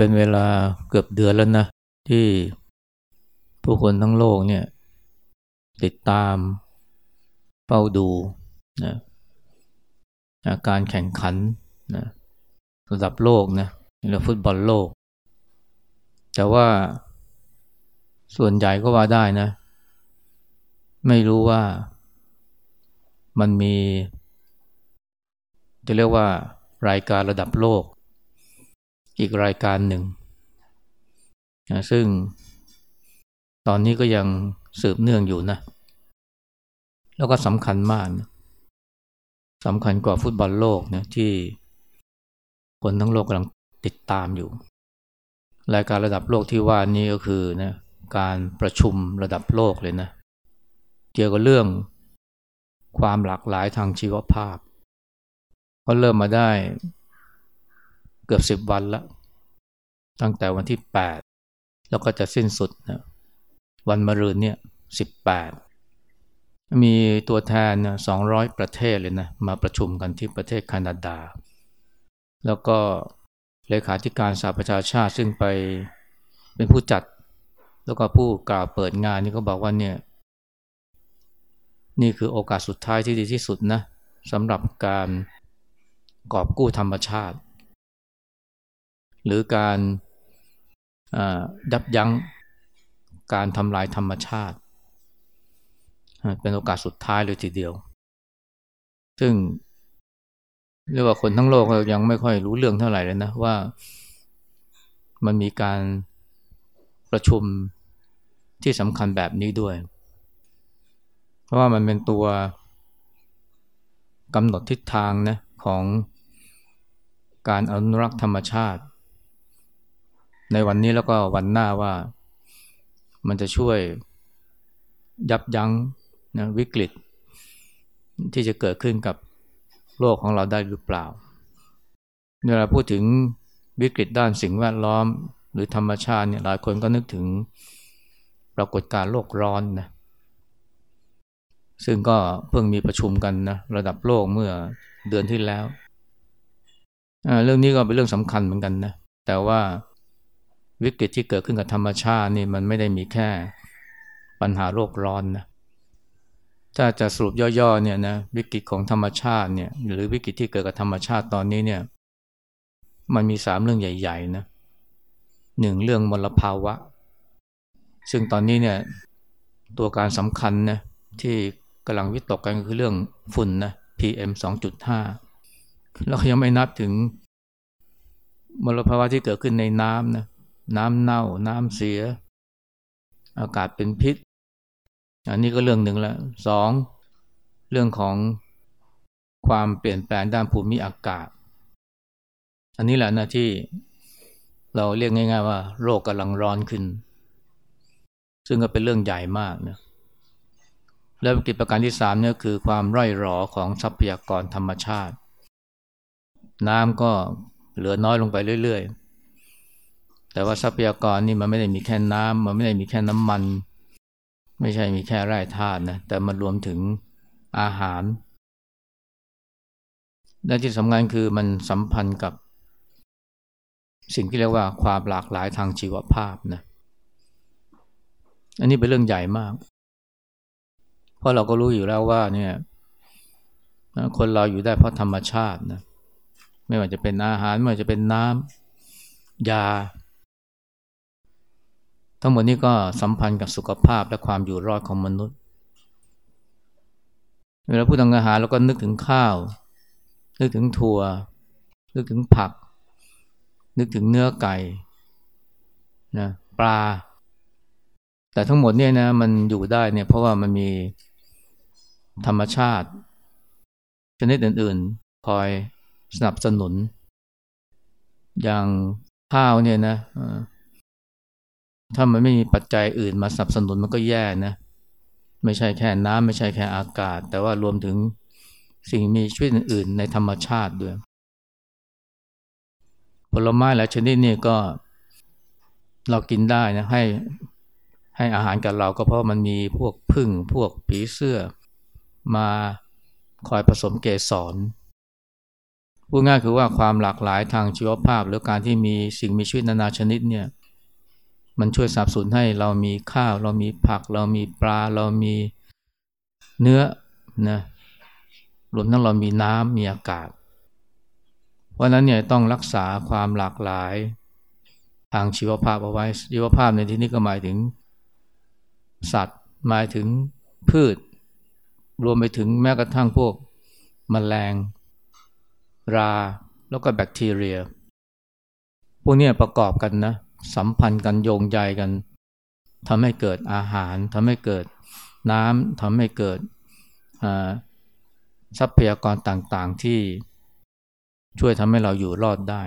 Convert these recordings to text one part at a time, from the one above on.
เป็นเวลาเกือบเดือนแล้วนะ ที่ผู้คนทั้งโลกเนี่ย ติดตามเฝ้าดูนะการแข่งขันนะระดับโลกนะเรือฟุตบอลโลก แต่ว่าส่วนใหญ่ก็ว่าได้นะ ไม่รู้ว่ามันมี จะเรียกว่ารายการระดับโลก อีกรายการหนึ่งนะซึ่งตอนนี้ก็ยังสืบเนื่องอยู่นะ แล้วก็สำคัญมากนะสำคัญกว่าฟุตบอลโลกนะที่คนทั้งโลกกำลังติดตามอยู่ รายการระดับโลกที่ว่านี้ก็คือนะการประชุมระดับโลกเลยนะ เกี่ยวกับเรื่องความหลากหลายทางชีวภาพก็เริ่มมาได้เกือบสิบวันแล้ว ตั้งแต่วันที่แปดแล้วก็จะสิ้นสุดนะวันมะรืนเนี่ยสิบแปดมีตัวแทนนะสองร้อยประเทศเลยนะมาประชุมกันที่ประเทศแคนาดา แล้วก็เลขาธิการสหประชาชาติซึ่งไปเป็นผู้จัด แล้วก็ผู้กล่าวเปิดงานนี่ก็บอกว่าเนี่ยนี่คือโอกาสสุดท้ายที่ดีที่สุดนะสำหรับการกอบกู้ธรรมชาติ หรือการ ดับยั้งการทำลายธรรมชาติ เป็นโอกาสสุดท้ายเลยทีเดียว ซึ่งเรียกว่าคนทั้งโลกยังไม่ค่อยรู้เรื่องเท่าไหร่เลยนะว่ามันมีการประชุมที่สำคัญแบบนี้ด้วย เพราะว่ามันเป็นตัวกำหนดทิศทางนะของการอนุรักษ์ธรรมชาติ ในวันนี้แล้วก็วันหน้าว่ามันจะช่วยยับยั้งนะวิกฤต ที่จะเกิดขึ้นกับโลกของเราได้หรือเปล่าเวลาพูดถึงวิกฤตด้านสิ่งแวดล้อม หรือธรรมชาติเนี่ยหลายคนก็นึกถึงปรากฏการโลกร้อนนะซึ่งก็เพิ่งมีประชุมกันนะระดับโลกเมื่อเดือนที่แล้ว เรื่องนี้ก็เป็นเรื่องสำคัญเหมือนกันนะแต่ว่า วิกฤตที่เกิดขึ้นกับธรรมชาตินี่มันไม่ได้มีแค่ปัญหาโลกร้อนนะถ้าจะสรุปย่อๆเนี่ยนะวิกฤตของธรรมชาติเนี่ยหรือวิกฤตที่เกิดกับธรรมชาติตอนนี้เนี่ยมันมีสามเรื่องใหญ่ๆนะหนึ่งเรื่องมลภาวะ ซึ่งตอนนี้เนี่ยตัวการสำคัญนะที่กำลังวิตกกันคือเรื่องฝุ่นนะ PM 2.5 แล้วยังไม่นับถึงมลภาวะที่เกิดขึ้นในน้ำนะ น้ำเน่า น้ำเสีย อากาศเป็นพิษ อันนี้ก็เรื่องหนึ่งแล้วสองเรื่องของความเปลี่ยนแปลงด้านภูมิอากาศ อันนี้แหละนะที่เราเรียกง่าย ๆ ว่า โลกกำลังร้อนขึ้น ซึ่งก็เป็นเรื่องใหญ่มากนะแล้วกิจประการที่สามเนี่ยคือความร่อยหรอของทรัพยากรธรรมชาติ น้ำก็เหลือน้อยลงไปเรื่อยๆ แต่ว่าทรัพยากรนี่มันไม่ได้มีแค่น้ำมันไม่ได้มีแค่น้ำมัน ไม่ใช่มีแค่แร่ธาตุนะแต่มันรวมถึงอาหาร และที่สำคัญคือมันสัมพันธ์กับ สิ่งที่เรียกว่าความหลากหลายทางชีวภาพนะอันนี้เป็นเรื่องใหญ่มาก เพราะเราก็รู้อยู่แล้วว่าเนี่ยคนเราอยู่ได้เพราะธรรมชาตินะไม่ว่าจะเป็นอาหารไม่ว่าจะเป็นน้ำยา ทั้งหมดนี้ก็สัมพันธ์กับสุขภาพและความอยู่รอดของมนุษย์ เวลาพูดถึงอาหารเราก็นึกถึงข้าว นึกถึงถั่ว นึกถึงผัก นึกถึงเนื้อไก่นะปลา แต่ทั้งหมดเนี่ยนะมันอยู่ได้เนี่ยเพราะว่ามันมีธรรมชาติชนิดอื่นๆ คอยสนับสนุน อย่างข้าวเนี่ยนะ ถ้ามันไม่มีปัจจัยอื่นมาสนับสนุนมันก็แย่นะ ไม่ใช่แค่น้ำไม่ใช่แค่อากาศ แต่ว่ารวมถึงสิ่งมีชีวิตอื่นในธรรมชาติด้วย ผลไม้หลายชนิดนี่ก็เรากินได้นะให้ให้อาหารกับเราก็เพราะมันมีพวกพึ่งพวกผีเสื้อ มาคอยผสมเกสรพูดง่ายคือว่าความหลากหลายทางชีวภาพ หรือการที่มีสิ่งมีชีวิตนานาชนิดเนี่ย มันช่วยสนับสนุนให้เรามีข้าว เรามีผัก เรามีปลา เรามีเนื้อนะรวมทั้งเรามีน้ำมีอากาศ เพราะนั้นเนี่ยต้องรักษาความหลากหลายทางชีวภาพเอาไว้ ชีวภาพในที่นี้ก็หมายถึง สัตว์ หมายถึงพืช รวมไปถึงแม้กระทั่งพวกมแมลง รา แล้วก็แบคทีเรีย พวกนี้ประกอบกันนะ สัมพันธ์กันโยงใยกันทำให้เกิดอาหารทำให้เกิดน้ำทำให้เกิดทรัพยากรต่างๆที่ช่วยทำให้เราอยู่รอดได้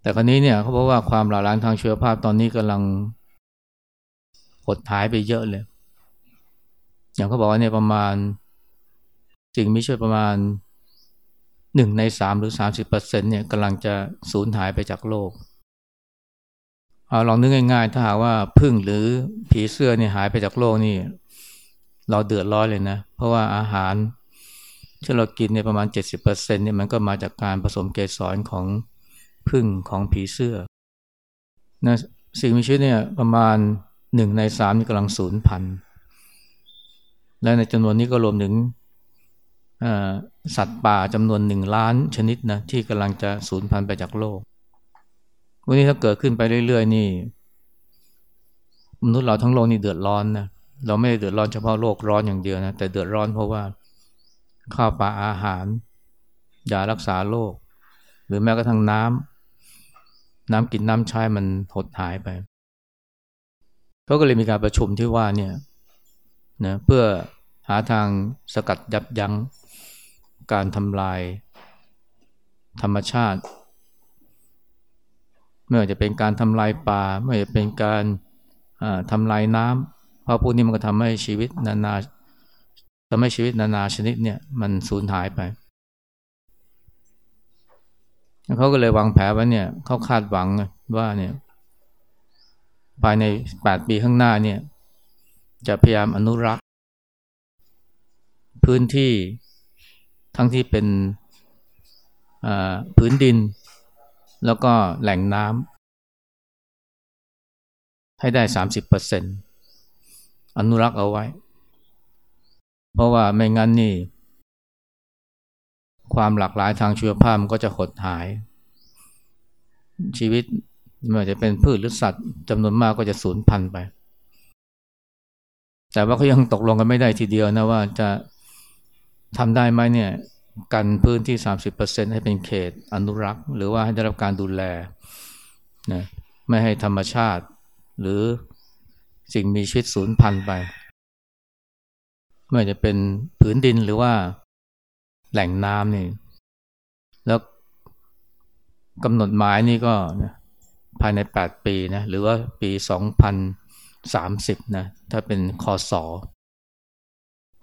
แต่ครนี้เนี่ยเขาบอกว่าความหลากหลายทางชีวภาพตอนนี้กำลังหดหายไปเยอะเลย อย่างเขาบอกว่าเนี่ยประมาณสิ่งมีชีวิตประมาณหนึ่งในสามหรือสามสิบเปอร์เซ็นเนี่ยกำลังจะสูญหายไปจากโลก เอาลองนึกง่าย ๆ ถ้าหากว่าพึ่งหรือผีเสื้อนี่หายไปจากโลกนี่ เราเดือดร้อนเลยนะ เพราะว่าอาหารที่เรากินเนี่ยประมาณ 70%เนี่ยมันก็มาจากการผสมเกสรของพึ่งของผีเสื้อนะสิ่งมีชีวิตเนี่ยประมาณหนึ่งในสามนี่กำลังสูญพันธุ์และในจำนวนนี้ก็รวมถึงสัตว์ป่าจำนวนหนึ่งล้านชนิดนะที่กำลังจะสูญพันธุ์ไปจากโลก วันนี้ถ้าเกิดขึ้นไปเรื่อย ๆ นี่ มนุษย์เราทั้งโลกนี่เดือดร้อนนะเราไม่ได้เดือดร้อนเฉพาะโลกร้อนอย่างเดียวนะแต่เดือดร้อนเพราะว่าข้าวปลาอาหารยารักษาโรคหรือแม้กระทั่งน้ำน้ำกินน้ำใช้มันหดหายไปเขาก็เลยมีการประชุมที่ว่าเนี่ยนะเพื่อหาทางสกัดยับยั้งการทำลายธรรมชาติ ไม่ว่าจะเป็นการทำลายป่า ไม่ว่าจะเป็นการทำลายน้ำเพราะพวกนี้มันก็ทำให้ชีวิตนานาทำให้ชีวิตนานาชนิดเนี่ยมันสูญหายไปเขาก็เลยวางแผนไว้เนี่ยเขาคาดหวังว่าเนี่ยภายในแปดปีข้างหน้าเนี่ยจะพยายามอนุรักษ์ พื้นที่ทั้งที่เป็นพื้นดิน แล้วก็แหล่งน้ำให้ได้สามสิบเปอร์เซ็นตอนุรักษ์เอาไว้ เพราะว่าไม่งั้นนี่ ความหลากหลายทางชีวภาพมันก็จะหดหาย ชีวิตไม่ว่าจะเป็นพืชหรือสัตว์จำนวนมากก็จะสูญพันธุ์ไป แต่ว่าเขายังตกลงกันไม่ได้ทีเดียวนะว่าจะทำได้ไหมเนี่ย กันพื้นที่ 30%ให้เป็นเขตอนุรักษ์ หรือว่าให้ได้รับการดูแลนะไม่ให้ธรรมชาติ หรือสิ่งมีชีวิตสูญพันธุ์ไป ไม่ว่าจะเป็นผืนดินหรือว่าแหล่งน้ำนี่แล้วกำหนดหมายนี่ก็นะภายใน 8 ปีนะหรือว่าปี 2030นะถ้าเป็นคอสอ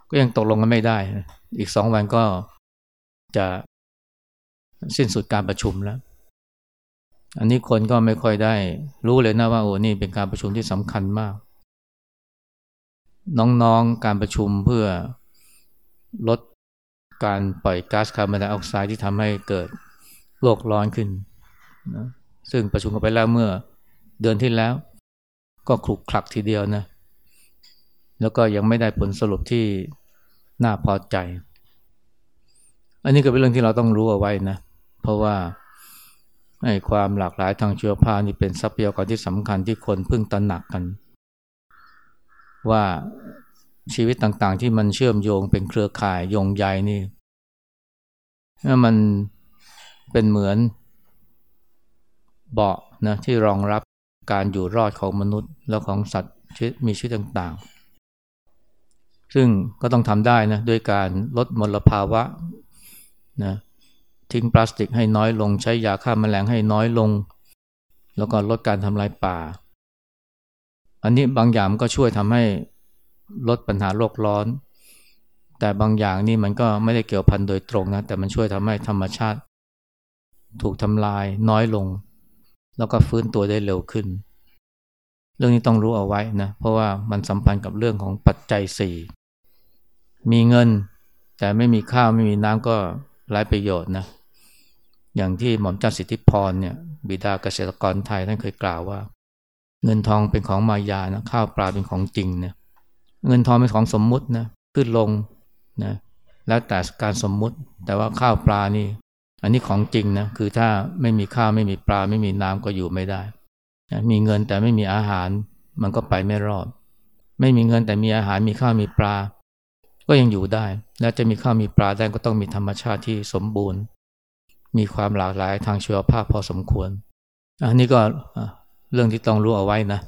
ก็ยังตกลงกันไม่ได้นะอีกสองวันก็ จะสิ้นสุดการประชุมแล้ว อันนี้คนก็ไม่ค่อยได้รู้เลยนะว่าโอ้นี่เป็นการประชุมที่สำคัญมาก น้องๆการประชุมเพื่อลดการปล่อยก๊าซคาร์บอนไดออกไซด์ที่ทำให้เกิดโลกร้อนขึ้นนะซึ่งประชุมกันไปแล้วเมื่อเดือนที่แล้ว ก็คลุกคลักทีเดียวนะ แล้วก็ยังไม่ได้ผลสรุปที่น่าพอใจ อันนี้ก็เป็นเรื่องที่เราต้องรู้เอาไว้นะ เพราะว่าไอ้ความหลากหลายทางชีวภาพนี่เป็นทรัพยากรที่สำคัญที่คนพึ่งตระหนักกัน ว่าชีวิตต่างๆ ที่มันเชื่อมโยงเป็นเครือข่ายโยงใยนี่มันเป็นเหมือนเบาะนะที่รองรับการอยู่รอดของมนุษย์แล้วของสัตว์มีชีวิตต่างๆ ซึ่งก็ต้องทำได้นะด้วยการลดมลภาวะ นะทิ้งพลาสติกให้น้อยลง ใช้ยาฆ่ามาแมลงให้น้อยลง แล้วก็ลดการทำลายป่า อันนี้บางอย่างก็ช่วยทำให้ลดปัญหาโลกร้อน แต่บางอย่างนี่มันก็ไม่ได้เกี่ยวพันโดยตรงนะ แต่มันช่วยทำให้ธรรมชาติ ถูกทำลายน้อยลง แล้วก็ฟื้นตัวได้เร็วขึ้น เรื่องนี้ต้องรู้เอาไว้นะ เพราะว่ามันสัมพันธ์กับเรื่องของปัจจัยสี่มีเงิน แต่ไม่มีข้าวไม่มีน้ำก็ ไร้ประโยชน์นะอย่างที่หม่อมเจ้าสิทธิพรเนี่ยบิดาเกษตรกรไทยท่านเคยกล่าวว่า เงินทองเป็นของมายานะข้าวปลาเป็นของจริงเนี่ยเงินทองเป็นของสมมุตินะขึ้นลงนะแล้วแต่การสมมุติ แต่ว่าข้าวปลานี่ อันนี้ของจริงนะคือถ้าไม่มีข้าวไม่มีปลาไม่มีน้ำก็อยู่ไม่ได้นะมีเงินแต่ไม่มีอาหารมันก็ไปไม่รอด ไม่มีเงินแต่มีอาหารมีข้าวมีปลา ก็ยังอยู่ได้ และจะมีข้าวมีปลาได้ก็ต้องมีธรรมชาติที่สมบูรณ์ มีความหลากหลายทางชีวภาพพอสมควร อันนี้ก็เรื่องที่ต้องรู้เอาไว้นะ